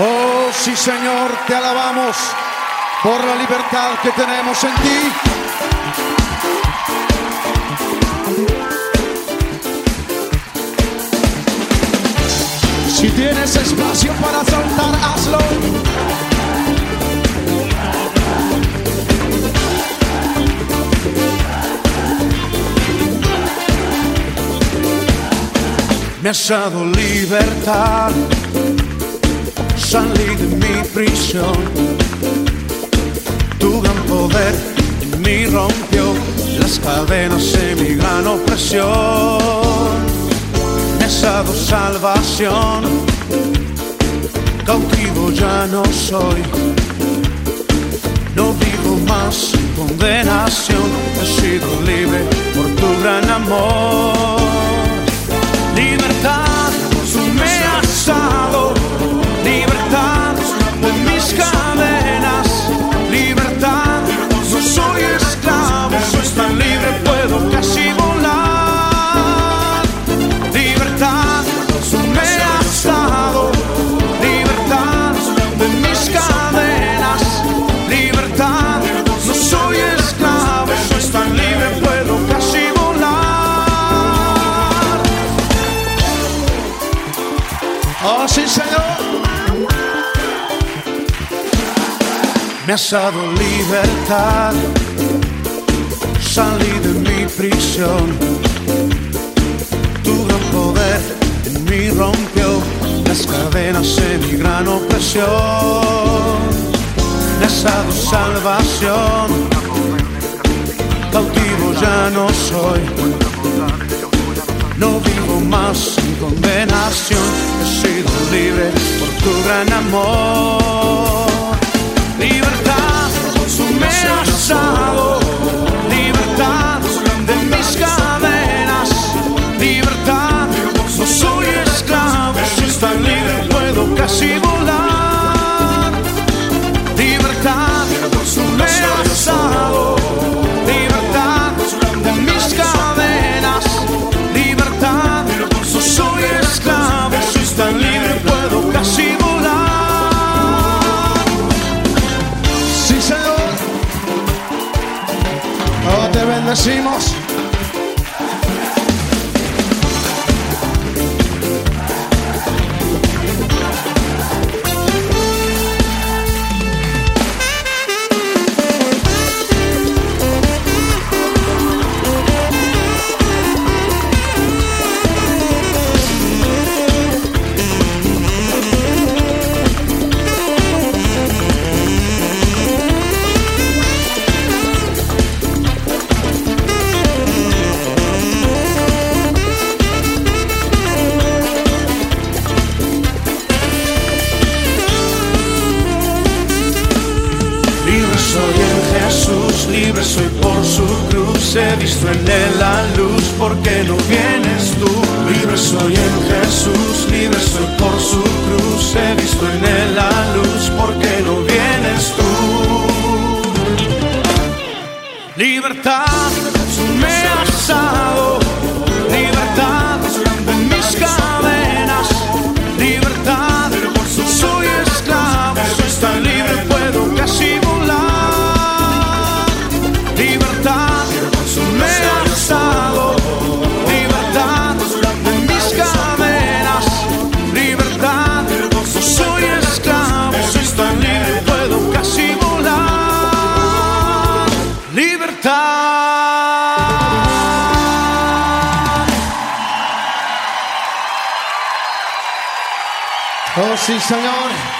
Oh sí Señor, te alabamos por la libertad que tenemos en ti. Si tienes espacio para saltar, hazlo. Me has dado libertad, salí de mi prisión. Tu gran poder en rompió las cadenas de mi gran opresión. Me dado salvación, cautivo ya no soy. Oh, sí, Señor. Me has dado libertad, salí de mi prisión. Tu gran poder en mí rompió las cadenas de mi gran opresión. Me has dado salvación, cautivo ya no soy. No vivo más en condenación, he sido libre por tu gran amor. Bendecimos. Libre soy por su cruz. He visto en él la luz, porque no vienes tú. Libre soy en Jesús, libre soy por su cruz. He visto en él Oh, sí, Señor.